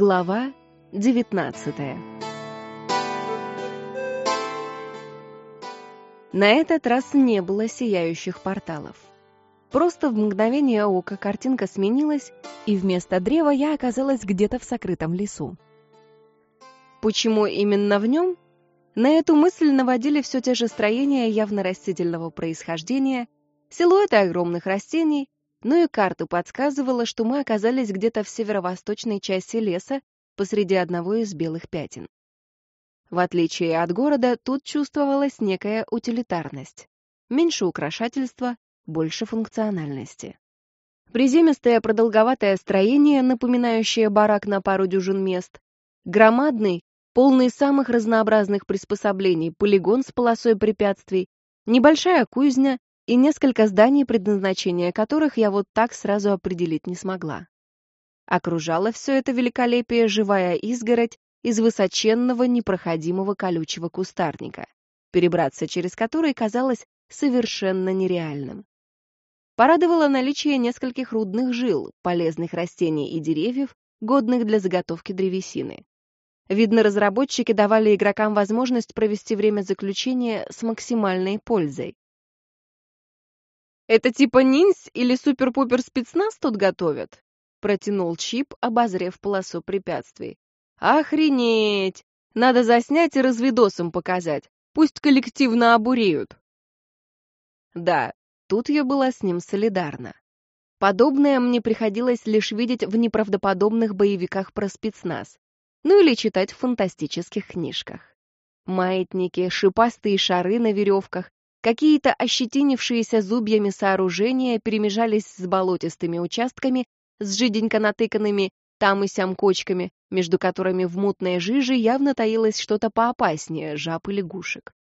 Глава 19 На этот раз не было сияющих порталов. Просто в мгновение ока картинка сменилась, и вместо древа я оказалась где-то в сокрытом лесу. Почему именно в нем? На эту мысль наводили все те же строения явно растительного происхождения, силуэты огромных растений, но и карта подсказывала, что мы оказались где-то в северо-восточной части леса посреди одного из белых пятен. В отличие от города, тут чувствовалась некая утилитарность. Меньше украшательства, больше функциональности. Приземистое продолговатое строение, напоминающее барак на пару дюжин мест, громадный, полный самых разнообразных приспособлений, полигон с полосой препятствий, небольшая кузня и несколько зданий, предназначения которых я вот так сразу определить не смогла. Окружала все это великолепие живая изгородь из высоченного непроходимого колючего кустарника, перебраться через который казалось совершенно нереальным. Порадовало наличие нескольких рудных жил, полезных растений и деревьев, годных для заготовки древесины. Видно, разработчики давали игрокам возможность провести время заключения с максимальной пользой, «Это типа ниндзь или супер-пупер спецназ тут готовят?» Протянул Чип, обозрев полосу препятствий. «Охренеть! Надо заснять и разведосам показать. Пусть коллективно обуреют». Да, тут я была с ним солидарна. Подобное мне приходилось лишь видеть в неправдоподобных боевиках про спецназ, ну или читать в фантастических книжках. Маятники, шипастые шары на веревках, Какие-то ощетинившиеся зубьями сооружения перемежались с болотистыми участками, с жиденько натыканными там и сям кочками, между которыми в мутной жиже явно таилось что-то поопаснее жаб и лягушек.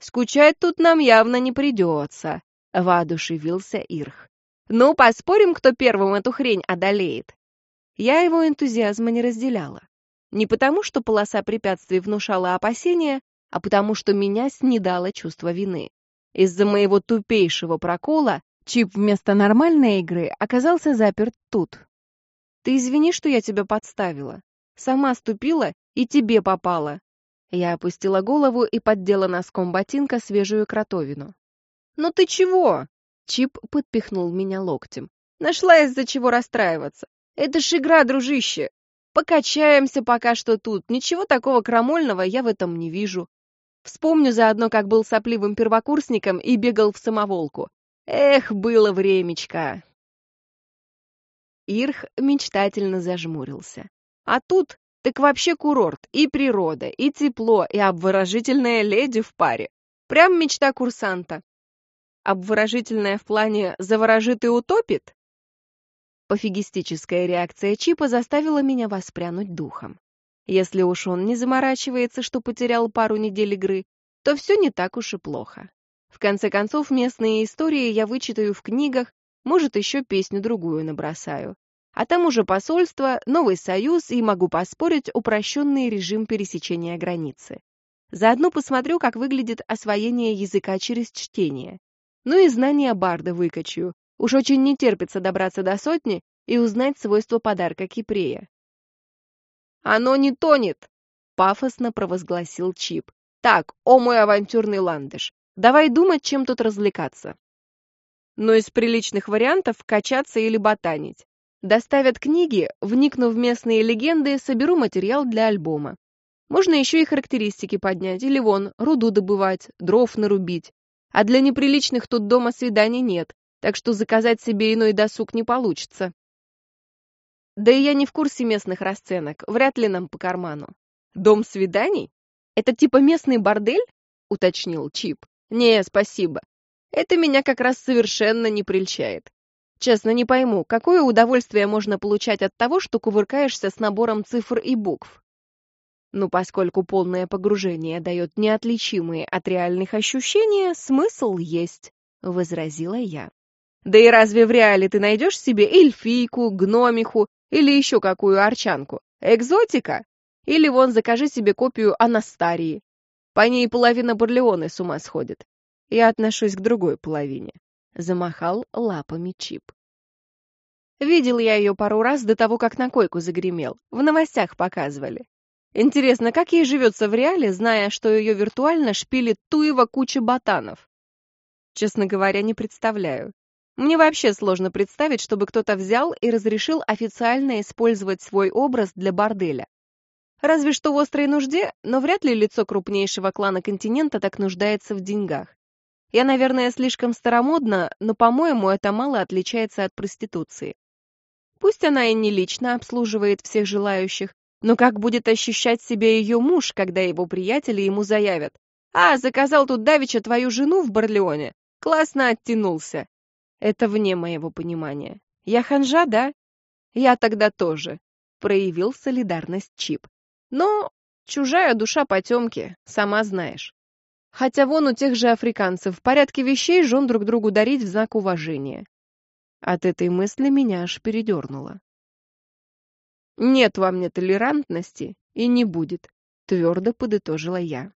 «Скучать тут нам явно не придется», — воодушевился Ирх. «Ну, поспорим, кто первым эту хрень одолеет». Я его энтузиазма не разделяла. Не потому, что полоса препятствий внушала опасения, а потому что меня снедало чувство вины. Из-за моего тупейшего прокола чип вместо нормальной игры оказался заперт тут. Ты извини, что я тебя подставила. Сама ступила и тебе попала. Я опустила голову и поддела носком ботинка свежую кротовину. «Ну ты чего?» Чип подпихнул меня локтем. «Нашла из-за чего расстраиваться. Это ж игра, дружище. Покачаемся пока что тут. Ничего такого крамольного я в этом не вижу. Вспомню заодно, как был сопливым первокурсником и бегал в самоволку. Эх, было времечко. Ирх мечтательно зажмурился. А тут так вообще курорт, и природа, и тепло, и обворожительная леди в паре. Прям мечта курсанта. Обворожительная в плане «заворожит и утопит»? Пофигистическая реакция Чипа заставила меня воспрянуть духом. Если уж он не заморачивается, что потерял пару недель игры, то все не так уж и плохо. В конце концов, местные истории я вычитаю в книгах, может, еще песню-другую набросаю. А там уже посольство, новый союз и, могу поспорить, упрощенный режим пересечения границы. Заодно посмотрю, как выглядит освоение языка через чтение. Ну и знания Барда выкачу. Уж очень не терпится добраться до сотни и узнать свойства подарка Кипрея. «Оно не тонет!» — пафосно провозгласил Чип. «Так, о мой авантюрный ландыш, давай думать, чем тут развлекаться». Но из приличных вариантов качаться или ботанить. Доставят книги, вникну в местные легенды, соберу материал для альбома. Можно еще и характеристики поднять, или вон, руду добывать, дров нарубить. А для неприличных тут дома свиданий нет, так что заказать себе иной досуг не получится. Да и я не в курсе местных расценок, вряд ли нам по карману. Дом свиданий? Это типа местный бордель? Уточнил Чип. Не, спасибо. Это меня как раз совершенно не прельщает. Честно, не пойму, какое удовольствие можно получать от того, что кувыркаешься с набором цифр и букв? Ну, поскольку полное погружение дает неотличимые от реальных ощущения, смысл есть, — возразила я. Да и разве в реале ты найдешь себе эльфийку, гномиху или еще какую арчанку. Экзотика? Или вон закажи себе копию Анастарии. По ней половина Барлеоны с ума сходит. Я отношусь к другой половине. Замахал лапами Чип. Видел я ее пару раз до того, как на койку загремел. В новостях показывали. Интересно, как ей живется в реале, зная, что ее виртуально шпилит Туева куча ботанов? Честно говоря, не представляю. Мне вообще сложно представить, чтобы кто-то взял и разрешил официально использовать свой образ для борделя. Разве что в острой нужде, но вряд ли лицо крупнейшего клана континента так нуждается в деньгах. Я, наверное, слишком старомодна, но, по-моему, это мало отличается от проституции. Пусть она и не лично обслуживает всех желающих, но как будет ощущать себя ее муж, когда его приятели ему заявят? «А, заказал тут Давича твою жену в Барлеоне. Классно оттянулся». Это вне моего понимания. Я ханжа, да? Я тогда тоже. Проявил солидарность Чип. Но чужая душа потемки, сама знаешь. Хотя вон у тех же африканцев в порядке вещей жен друг другу дарить в знак уважения. От этой мысли меня аж передернуло. «Нет во мне толерантности и не будет», — твердо подытожила я.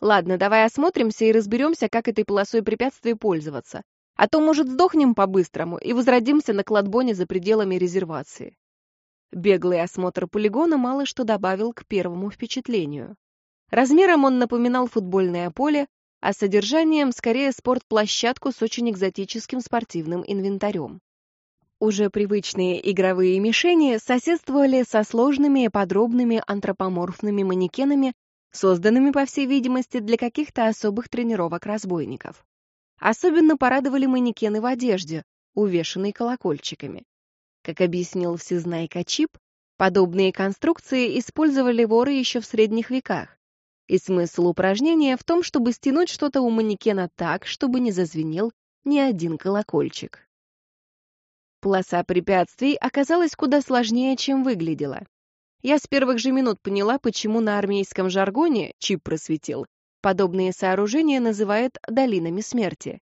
«Ладно, давай осмотримся и разберемся, как этой полосой препятствий пользоваться. А то, может, сдохнем по-быстрому и возродимся на кладбоне за пределами резервации». Беглый осмотр полигона мало что добавил к первому впечатлению. Размером он напоминал футбольное поле, а содержанием скорее спортплощадку с очень экзотическим спортивным инвентарем. Уже привычные игровые мишени соседствовали со сложными и подробными антропоморфными манекенами, созданными, по всей видимости, для каких-то особых тренировок разбойников. Особенно порадовали манекены в одежде, увешанные колокольчиками. Как объяснил всезнайка Чип, подобные конструкции использовали воры еще в средних веках. И смысл упражнения в том, чтобы стянуть что-то у манекена так, чтобы не зазвенел ни один колокольчик. Полоса препятствий оказалась куда сложнее, чем выглядела. Я с первых же минут поняла, почему на армейском жаргоне, Чип просветил, подобные сооружения называют долинами смерти.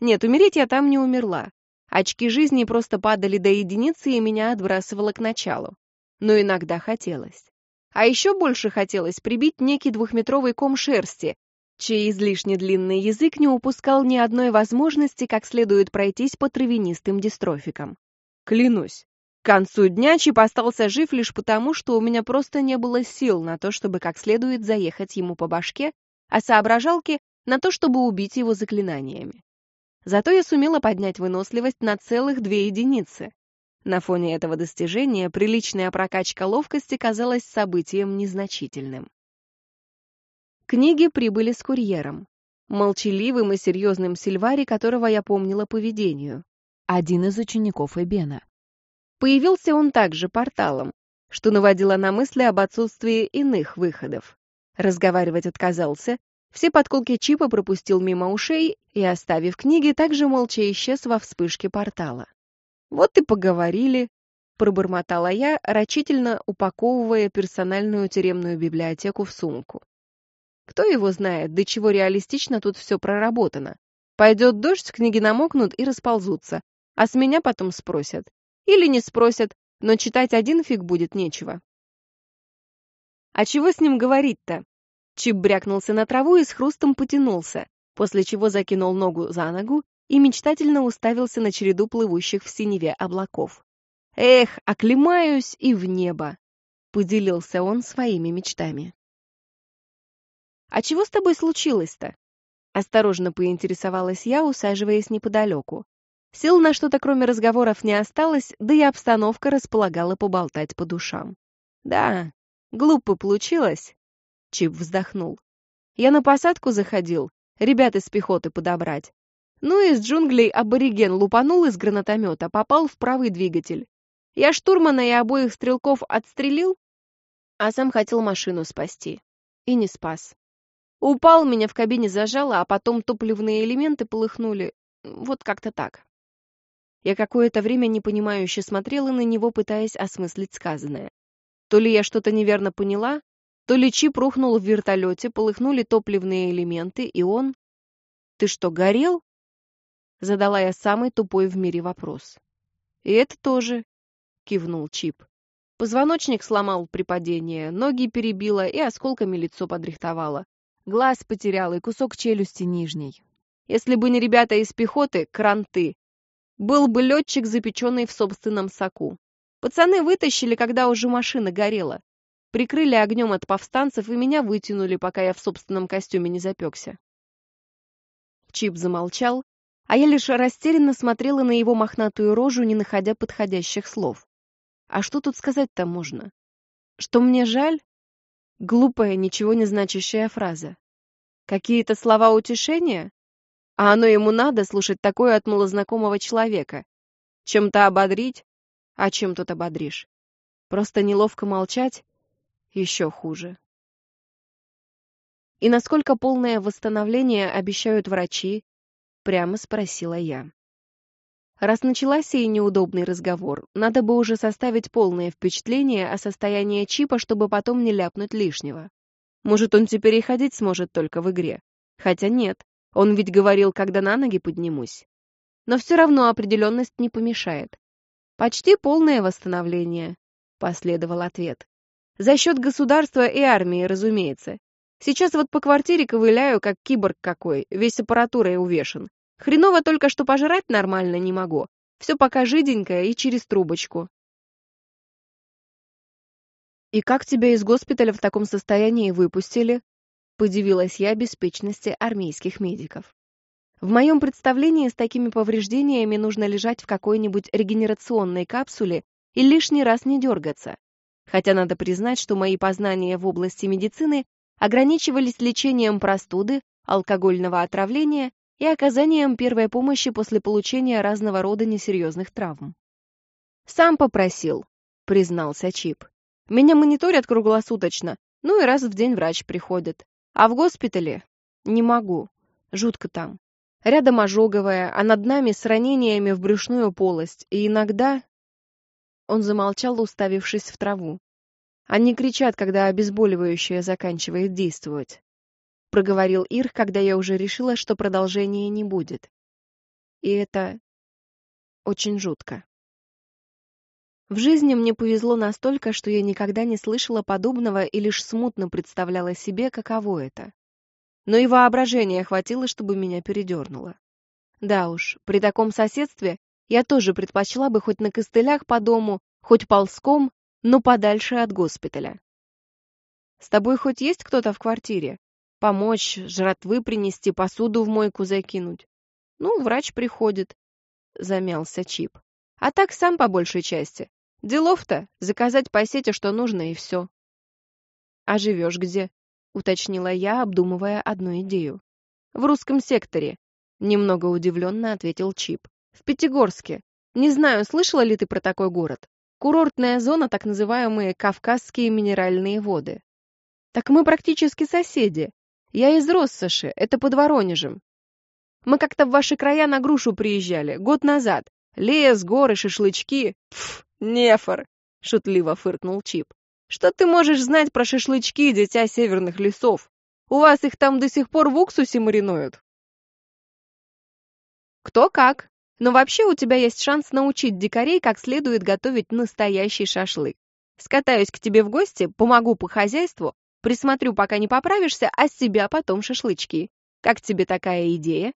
Нет, умереть я там не умерла. Очки жизни просто падали до единицы и меня отбрасывало к началу. Но иногда хотелось. А еще больше хотелось прибить некий двухметровый ком шерсти, чей излишне длинный язык не упускал ни одной возможности как следует пройтись по травянистым дистрофикам. Клянусь, к концу дня Чип остался жив лишь потому, что у меня просто не было сил на то, чтобы как следует заехать ему по башке, а соображалки на то, чтобы убить его заклинаниями. Зато я сумела поднять выносливость на целых две единицы. На фоне этого достижения приличная прокачка ловкости казалась событием незначительным. Книги прибыли с курьером. Молчаливым и серьезным Сильвари, которого я помнила по. Один из учеников Эбена. Появился он также порталом, что наводило на мысли об отсутствии иных выходов. Разговаривать отказался, все подколки чипа пропустил мимо ушей и, оставив книги, также молча исчез во вспышке портала. «Вот и поговорили», — пробормотала я, рачительно упаковывая персональную тюремную библиотеку в сумку. Кто его знает, до чего реалистично тут все проработано. Пойдет дождь, книги намокнут и расползутся, а с меня потом спросят. Или не спросят, но читать один фиг будет нечего. А чего с ним говорить-то? Чип брякнулся на траву и с хрустом потянулся, после чего закинул ногу за ногу и мечтательно уставился на череду плывущих в синеве облаков. «Эх, оклемаюсь и в небо!» — поделился он своими мечтами. «А чего с тобой случилось-то?» Осторожно поинтересовалась я, усаживаясь неподалеку. Сил на что-то кроме разговоров не осталось, да и обстановка располагала поболтать по душам. «Да, глупо получилось», — Чип вздохнул. «Я на посадку заходил, ребят из пехоты подобрать. Ну, из джунглей абориген лупанул из гранатомета, попал в правый двигатель. Я штурмана и обоих стрелков отстрелил, а сам хотел машину спасти. И не спас. Упал, меня в кабине зажало, а потом топливные элементы полыхнули. Вот как-то так. Я какое-то время непонимающе смотрела на него, пытаясь осмыслить сказанное. То ли я что-то неверно поняла, то ли чип рухнул в вертолете, полыхнули топливные элементы, и он... «Ты что, горел?» Задала я самый тупой в мире вопрос. «И это тоже», — кивнул Чип. Позвоночник сломал при падении, ноги перебило и осколками лицо подрихтовало. Глаз потерял и кусок челюсти нижней. Если бы не ребята из пехоты, кранты, Был бы летчик, запеченный в собственном соку. Пацаны вытащили, когда уже машина горела. Прикрыли огнем от повстанцев и меня вытянули, пока я в собственном костюме не запекся. Чип замолчал, а я лишь растерянно смотрела на его мохнатую рожу, не находя подходящих слов. А что тут сказать-то можно? Что мне жаль? Глупая, ничего не значащая фраза. Какие-то слова утешения? А оно ему надо слушать такое от малознакомого человека. Чем-то ободрить? А чем тут ободришь? Просто неловко молчать? Еще хуже. И насколько полное восстановление обещают врачи? Прямо спросила я. Раз началась сей неудобный разговор, надо бы уже составить полное впечатление о состоянии чипа, чтобы потом не ляпнуть лишнего. Может, он теперь и ходить сможет только в игре. Хотя нет, он ведь говорил, когда на ноги поднимусь. Но все равно определенность не помешает. Почти полное восстановление, последовал ответ. За счет государства и армии, разумеется. Сейчас вот по квартире ковыляю, как киборг какой, весь аппаратурой увешан. Хреново только, что пожрать нормально не могу. Все пока жиденькое и через трубочку. «И как тебя из госпиталя в таком состоянии выпустили?» Подивилась я беспечности армейских медиков. В моем представлении с такими повреждениями нужно лежать в какой-нибудь регенерационной капсуле и лишний раз не дергаться. Хотя надо признать, что мои познания в области медицины ограничивались лечением простуды, алкогольного отравления и оказанием первой помощи после получения разного рода несерьезных травм. «Сам попросил», — признался Чип. «Меня мониторят круглосуточно, ну и раз в день врач приходит. А в госпитале не могу. Жутко там. Рядом ожоговая, а над нами с ранениями в брюшную полость. И иногда... Он замолчал, уставившись в траву. Они кричат, когда обезболивающее заканчивает действовать. Проговорил Ир, когда я уже решила, что продолжения не будет. И это очень жутко. В жизни мне повезло настолько, что я никогда не слышала подобного и лишь смутно представляла себе, каково это. Но и воображения хватило, чтобы меня передернуло. Да уж, при таком соседстве я тоже предпочла бы хоть на костылях по дому, хоть ползком, но подальше от госпиталя. «С тобой хоть есть кто-то в квартире? Помочь, жратвы принести, посуду в мойку закинуть?» «Ну, врач приходит», — замялся Чип. «А так сам по большей части. Делов-то заказать по сети, что нужно, и все. А живешь где? Уточнила я, обдумывая одну идею. В русском секторе. Немного удивленно ответил Чип. В Пятигорске. Не знаю, слышала ли ты про такой город. Курортная зона, так называемые Кавказские минеральные воды. Так мы практически соседи. Я из Россоши, это под Воронежем. Мы как-то в ваши края на грушу приезжали, год назад. Лес, горы, шашлычки. Пф, «Нефор!» — шутливо фыркнул Чип. «Что ты можешь знать про шашлычки, дитя северных лесов? У вас их там до сих пор в уксусе маринуют?» «Кто как. Но вообще у тебя есть шанс научить дикарей, как следует готовить настоящий шашлык. Скатаюсь к тебе в гости, помогу по хозяйству, присмотрю, пока не поправишься, а с себя потом шашлычки. Как тебе такая идея?»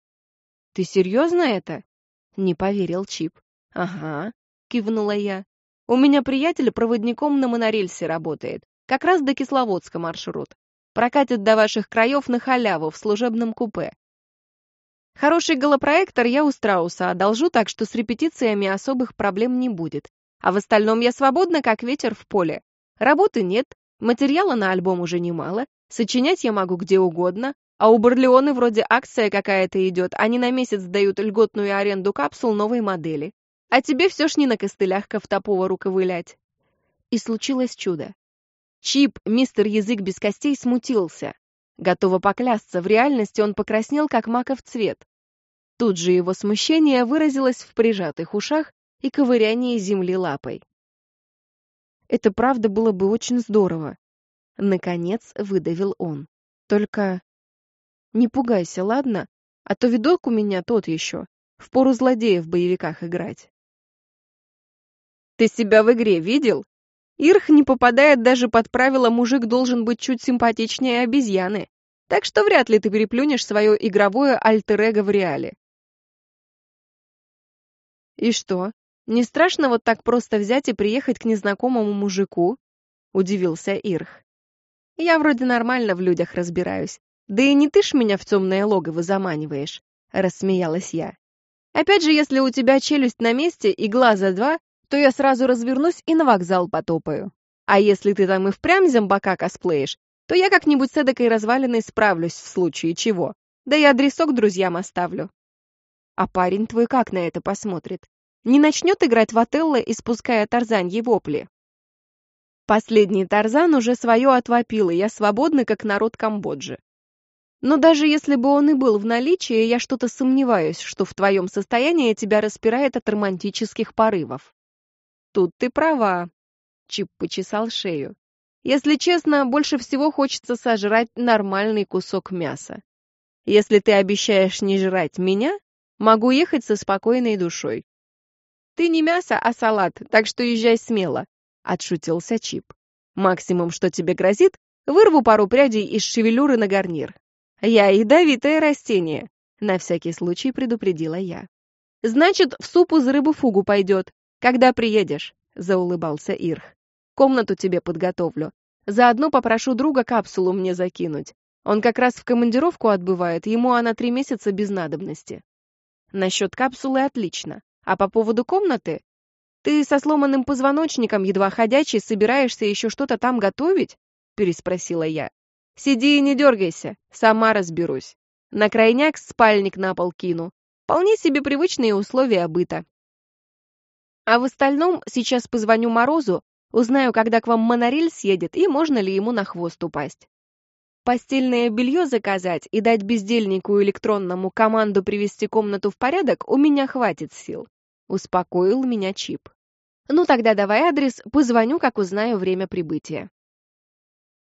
«Ты серьезно это?» — не поверил Чип. «Ага», — кивнула я. У меня приятель проводником на монорельсе работает. Как раз до Кисловодска маршрут. Прокатит до ваших краев на халяву в служебном купе. Хороший голопроектор я у Страуса одолжу, так что с репетициями особых проблем не будет. А в остальном я свободна, как ветер в поле. Работы нет, материала на альбом уже немало, сочинять я могу где угодно, а у Барлеоны вроде акция какая-то идет, они на месяц дают льготную аренду капсул новой модели. А тебе все ж не на костылях ковтоповару ковылять. И случилось чудо. Чип, мистер Язык без костей, смутился. Готова поклясться, в реальности он покраснел, как маков цвет. Тут же его смущение выразилось в прижатых ушах и ковырянии земли лапой. Это правда было бы очень здорово. Наконец выдавил он. Только не пугайся, ладно? А то видок у меня тот еще. Впору злодея в боевиках играть. Ты себя в игре видел? Ирх не попадает даже под правило «мужик должен быть чуть симпатичнее обезьяны». Так что вряд ли ты переплюнешь свое игровое альтер-эго в реале. И что, не страшно вот так просто взять и приехать к незнакомому мужику? Удивился Ирх. Я вроде нормально в людях разбираюсь. Да и не ты ж меня в темное логово заманиваешь, рассмеялась я. Опять же, если у тебя челюсть на месте и глаза два, то я сразу развернусь и на вокзал потопаю. А если ты там и впрямь зомбака косплеишь, то я как-нибудь с эдакой развалиной справлюсь в случае чего. Да и адресок друзьям оставлю. А парень твой как на это посмотрит? Не начнет играть в Отелло, испуская тарзаньи вопли? Последний Тарзан уже свое отвопил, и я свободна, как народ Камбоджи. Но даже если бы он и был в наличии, я что-то сомневаюсь, что в твоем состоянии тебя распирает от романтических порывов. Тут ты права. Чип почесал шею. Если честно, больше всего хочется сожрать нормальный кусок мяса. Если ты обещаешь не жрать меня, могу ехать со спокойной душой. Ты не мясо, а салат, так что езжай смело, отшутился Чип. Максимум, что тебе грозит, вырву пару прядей из шевелюры на гарнир. Я ядовитое растение, на всякий случай предупредила я. Значит, в суп из рыбы фугу пойдет. Когда приедешь? Заулыбался Ирх. Комнату тебе подготовлю. Заодно попрошу друга капсулу мне закинуть. Он как раз в командировку отбывает, ему она три месяца без надобности. Насчет капсулы отлично. А по поводу комнаты? Ты со сломанным позвоночником, едва ходячий, собираешься еще что-то там готовить? Переспросила я. Сиди и не дергайся, сама разберусь. На крайняк спальник на пол кину. Вполне себе привычные условия быта. А в остальном сейчас позвоню Морозу, узнаю, когда к вам монорель съедет и можно ли ему на хвост упасть. Постельное белье заказать и дать бездельнику электронному команду привести комнату в порядок у меня хватит сил. Успокоил меня Чип. Ну тогда давай адрес, позвоню, как узнаю время прибытия.